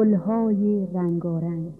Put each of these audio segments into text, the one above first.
گلهای رنگارنگ.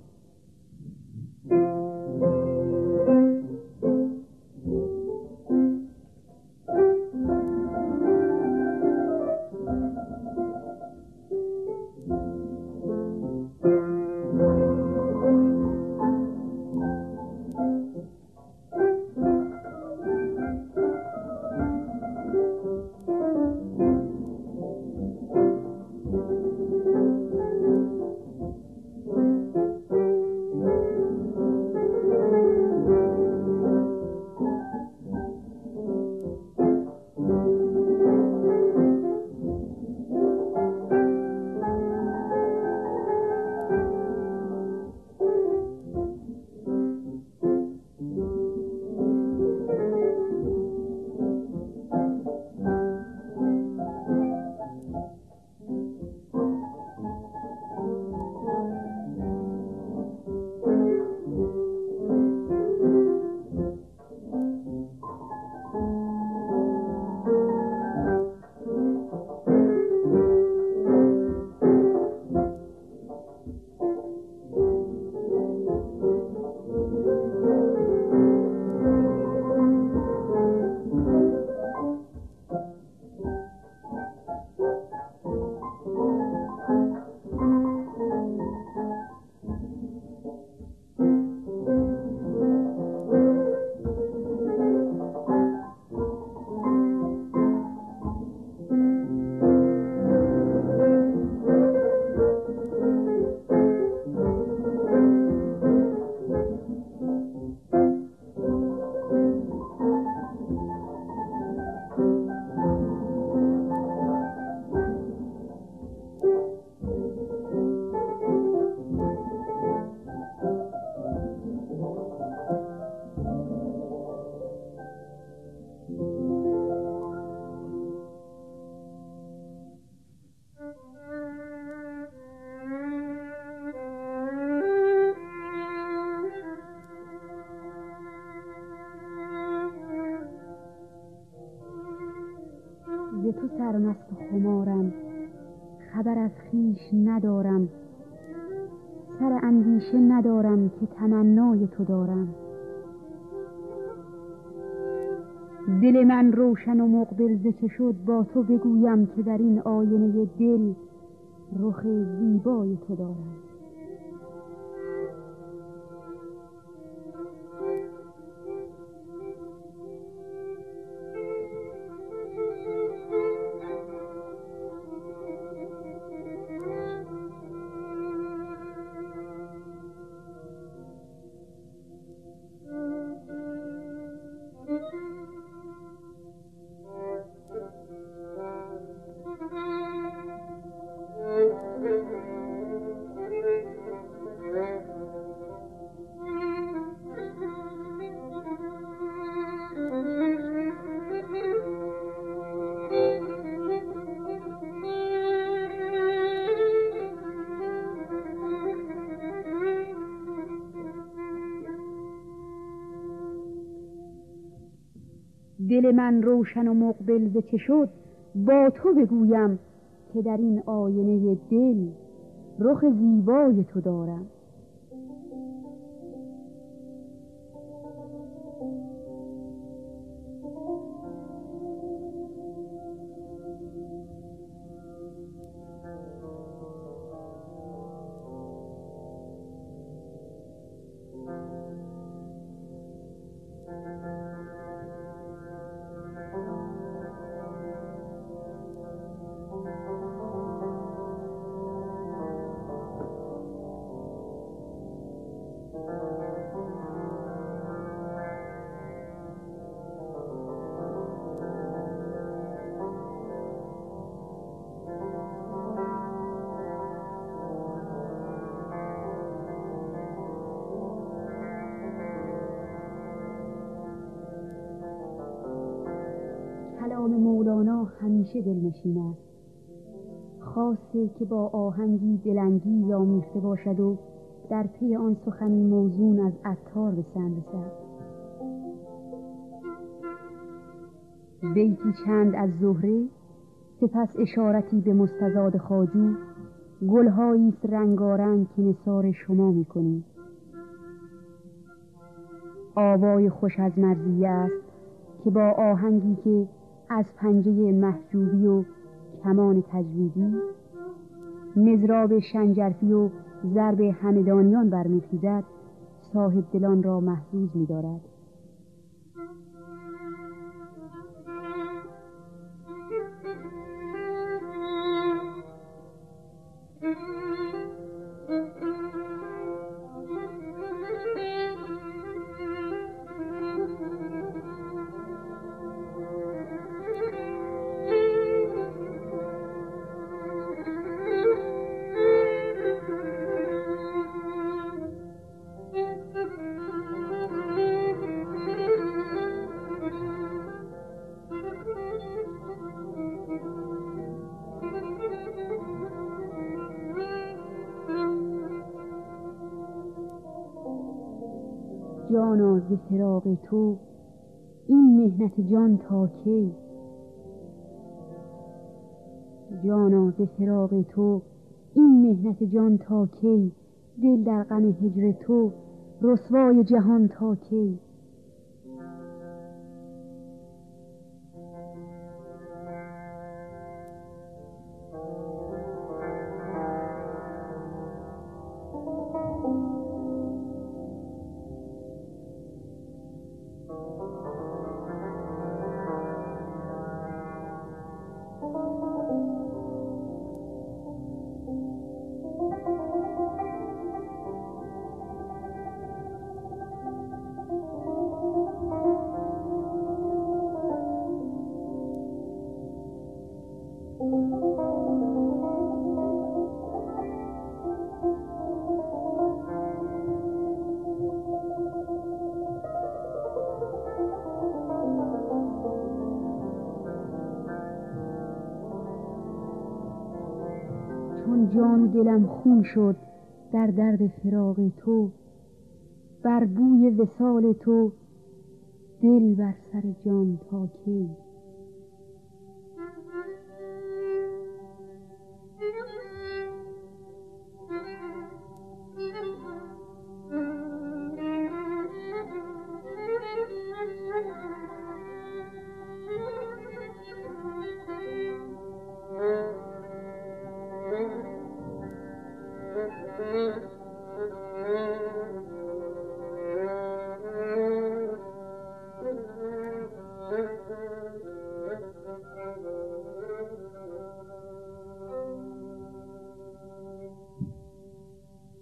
تو سرمست و خمارم. خبر از خیش ندارم. سر اندیشه ندارم که تمنای تو دارم. دل من روشن و مقبل ز چه شد با تو بگویم که در این آینه دل رخ زیبای تو دارم. دل من روشن و مقبل ز چه شد با تو بگویم که در این آینه دل رخ زیبای تو دارم. همیشه دلنشین است. خاصه که با آهنگی دلانگیز آمیخته باشد و در پی آن سخنی موزون از عطار به رسد. بیتی چند از زهره سپس اشارتی به مستزاد خاجو گلهایی رنگارنگ که نثار شما می‌کنیم آوای خوش از مرزیه است که با آهنگی که از پنجه محجوبی و کمان تجویدی مزراب شنجرفی و ضرب همدانیان برمیخیزد صاحب دلان را محزوز می‌دارد. فراق تو این مهنت جان تا کی؟ جانا ز فراق تو این مهنت جان تا کی؟ دل در غم هجر تو رسوای جهان تا کی؟ جان دلم خون شد در درد فراق تو بر بوی وسال تو دل بر سر جان تا کی؟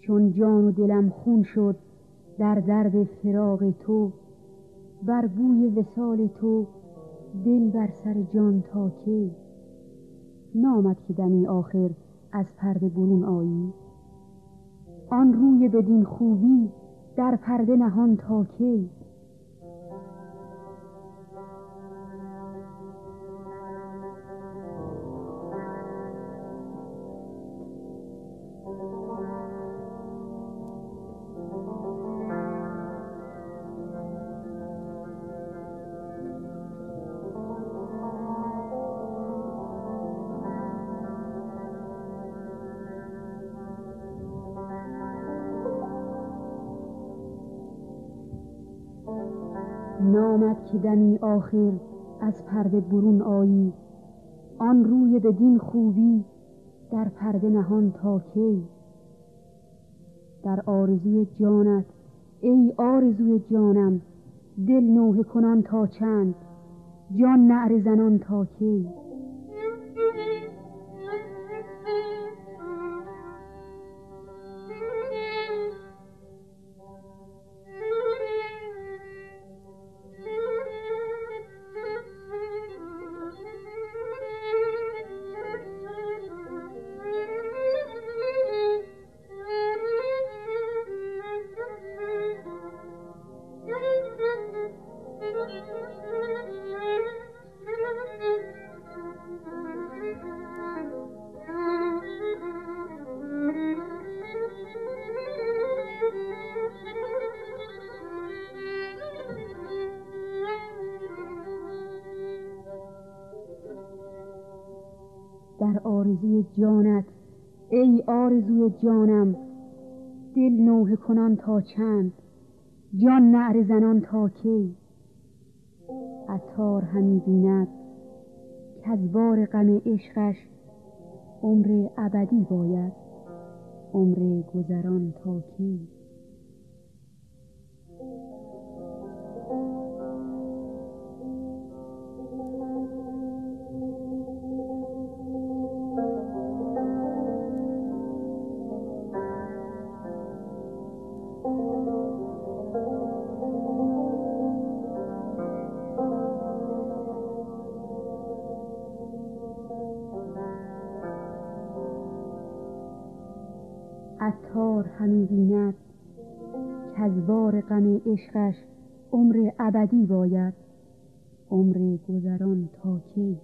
چون جان و دلم خون شد در درد فراق تو بر بوی وسال تو دل بر سر جان تا کی؟ نامد که دمی آخر از پرده برون آیی. آن روی بدین خوبی در پرده نهان تا کی؟ نامد که دمی آخر از پرده برون آیی. آن روی بدین خوبی در پرده نهان تا کی؟ در آرزوی جانت ای آرزوی جانم دل نوحه کنان تا چند؟ جان نعره زنان تا کی؟ در آرزوی جانت. ای آرزوی جانم دل نوه کنان تا چند جان نعر زنان تا کی. عطار همی بیند از بار غم عشقش عمر ابدی باید عمر گذران تا کی. عطار همی بیند از بار غم عشقش عمر ابدی باید. عمر گذران تا کی؟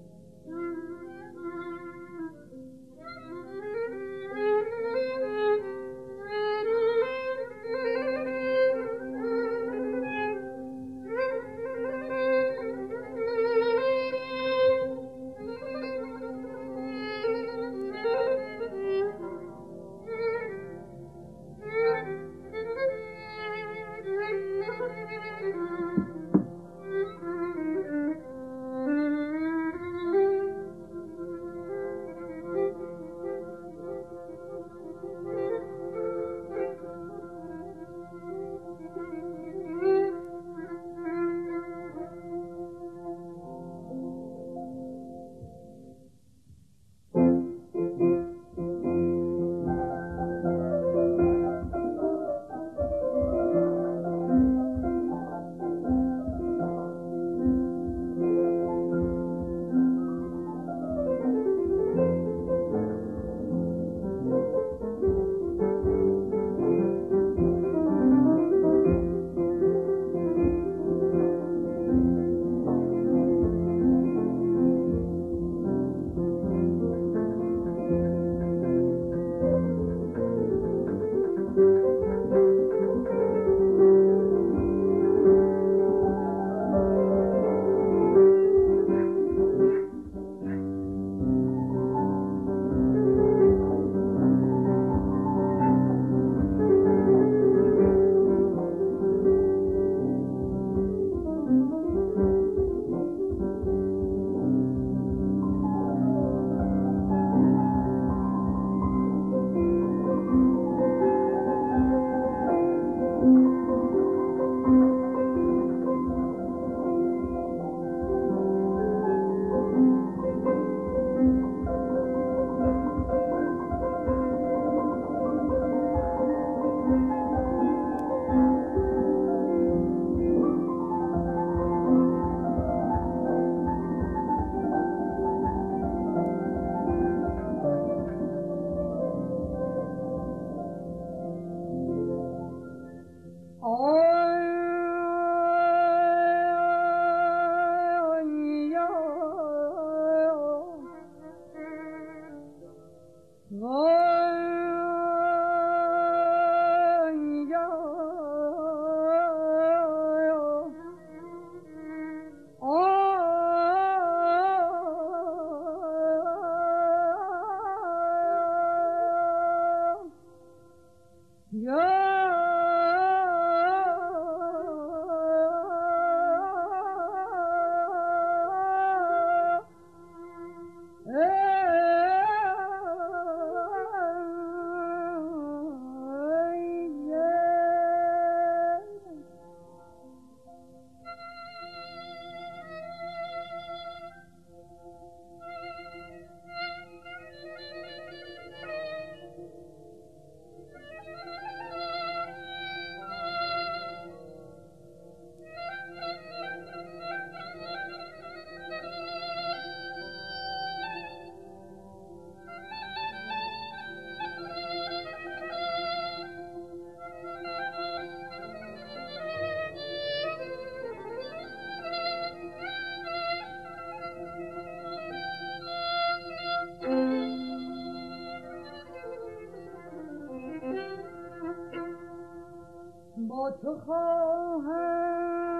تو خواهم.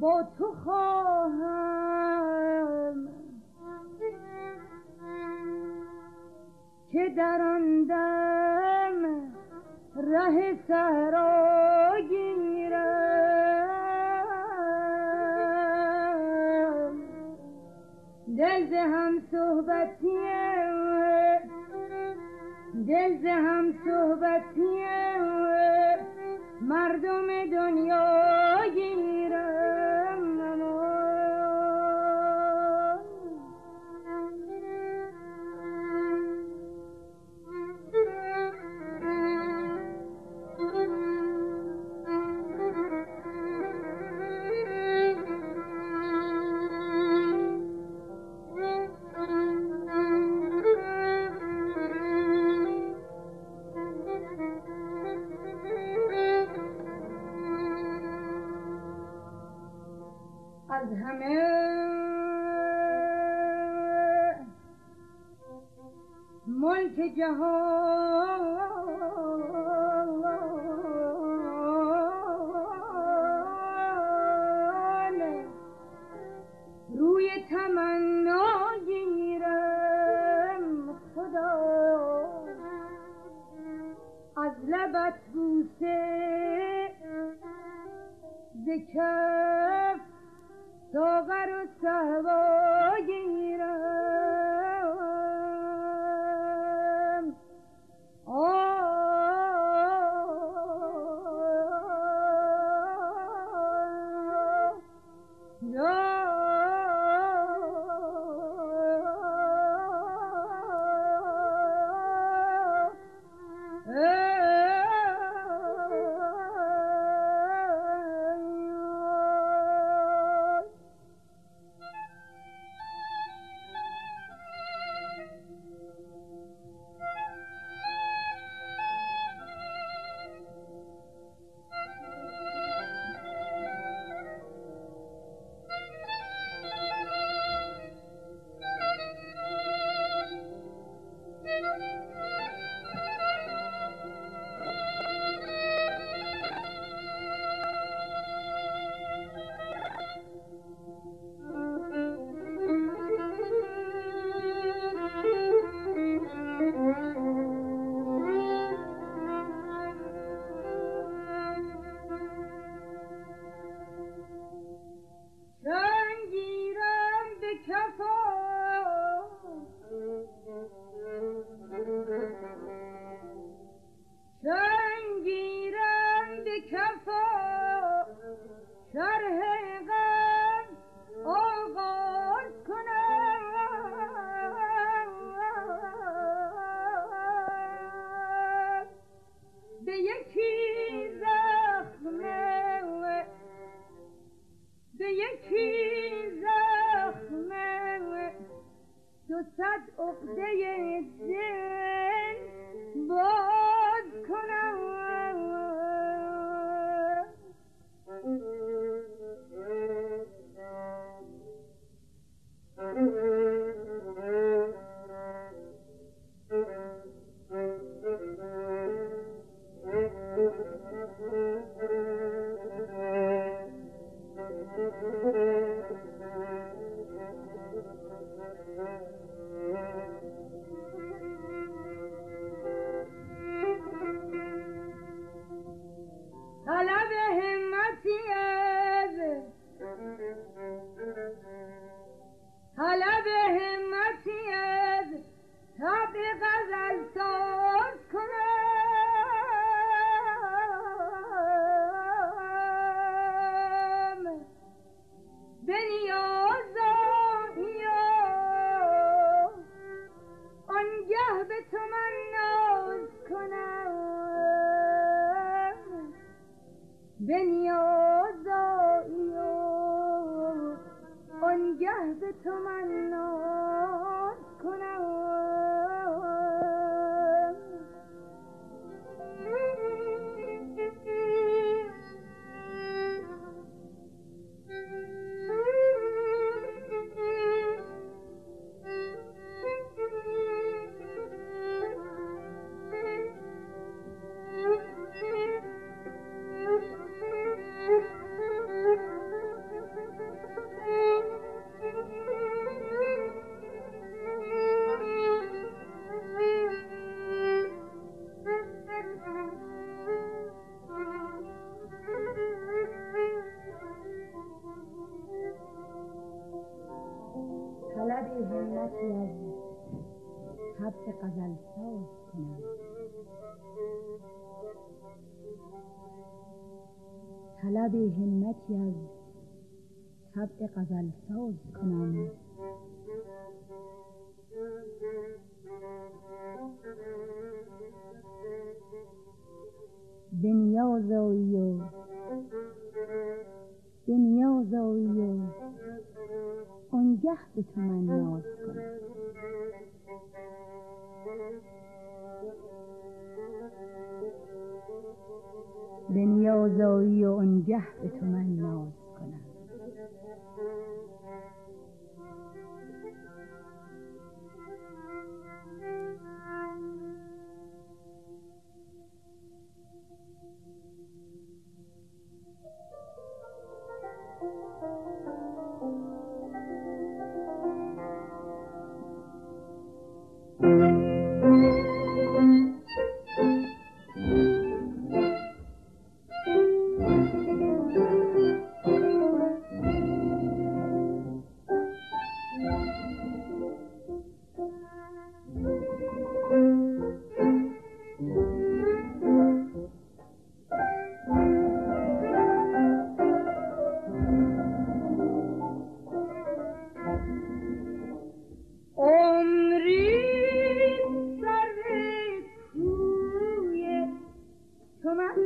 با تو خواهم. که در آن دم ره صحرا گیرم. دل هم دل هم صحبتی مردم دنیا لبت بوسه ز کف ساغر و سهوای of the unit طبع غزل ساز کنم. طلب همتی از طبع غزل ساز کنم. به نیاز آیی و به نیاز آیی و آنگه به تو من ناز کنم. آیی و آنگه به تو من ناز. Wilmer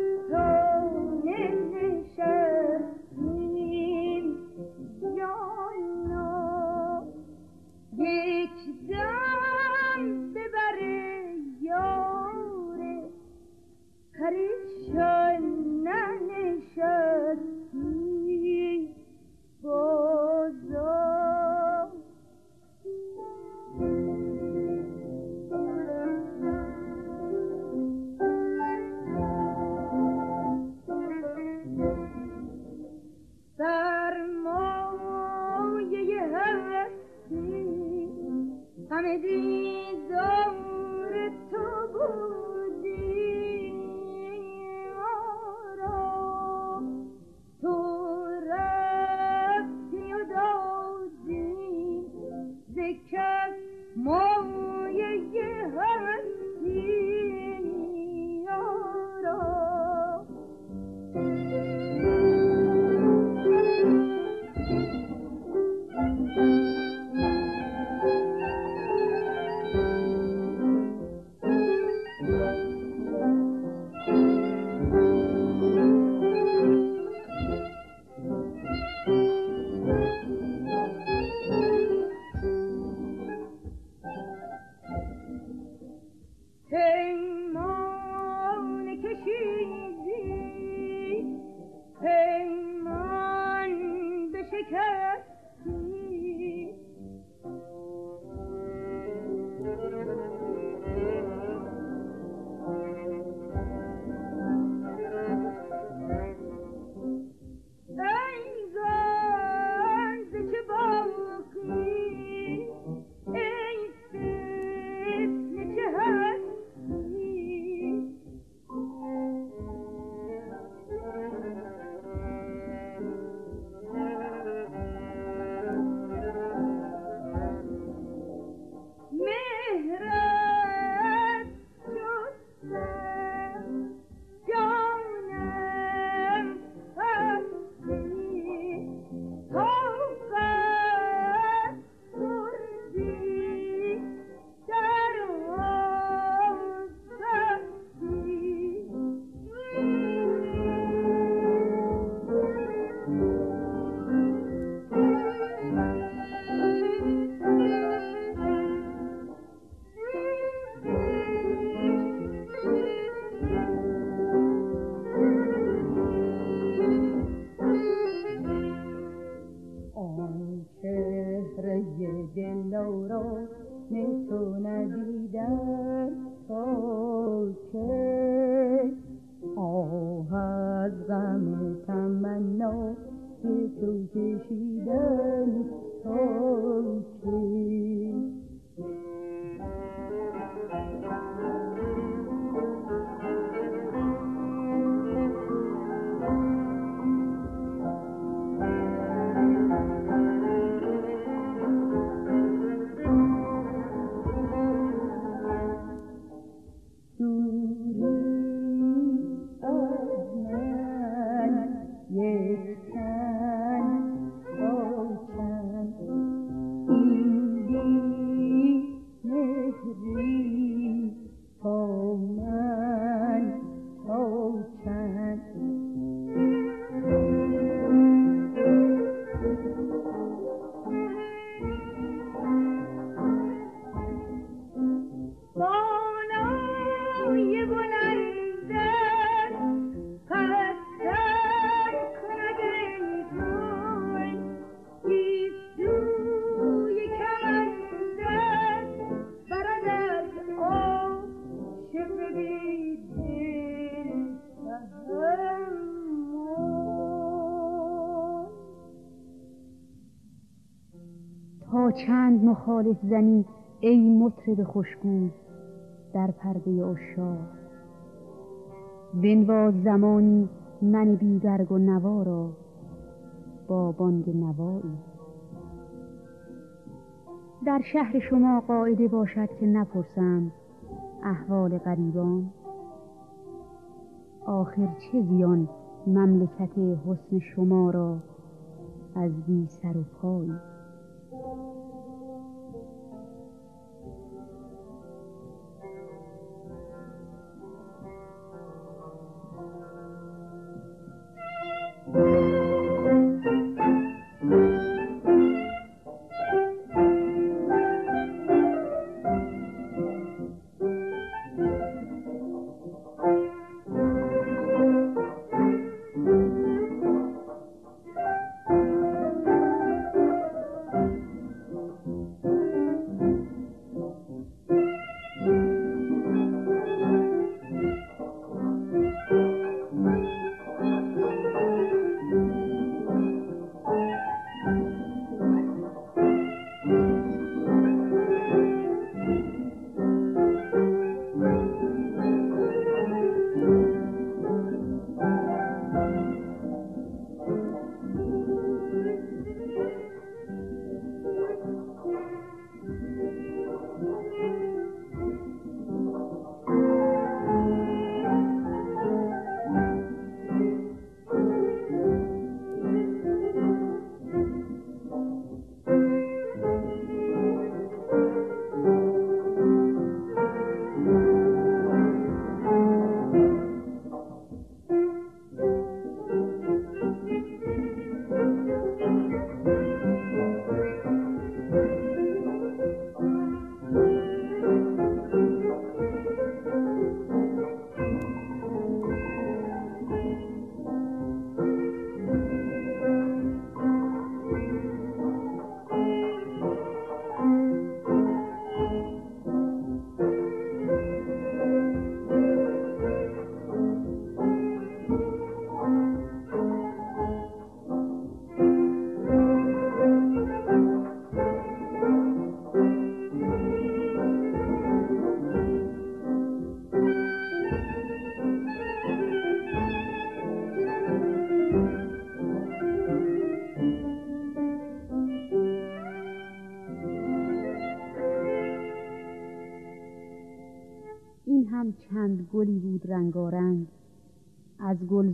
vida. مخالف زنی ای مطرب خوشگو در پرده اشاق بنواز زمانی من بی برگ و نوا را با بانگ نوایی. در شهر شما قاعده باشد که نپرسم احوال غریبان. آخر چه زیان مملکت حسن شما را از بی سر و پایی.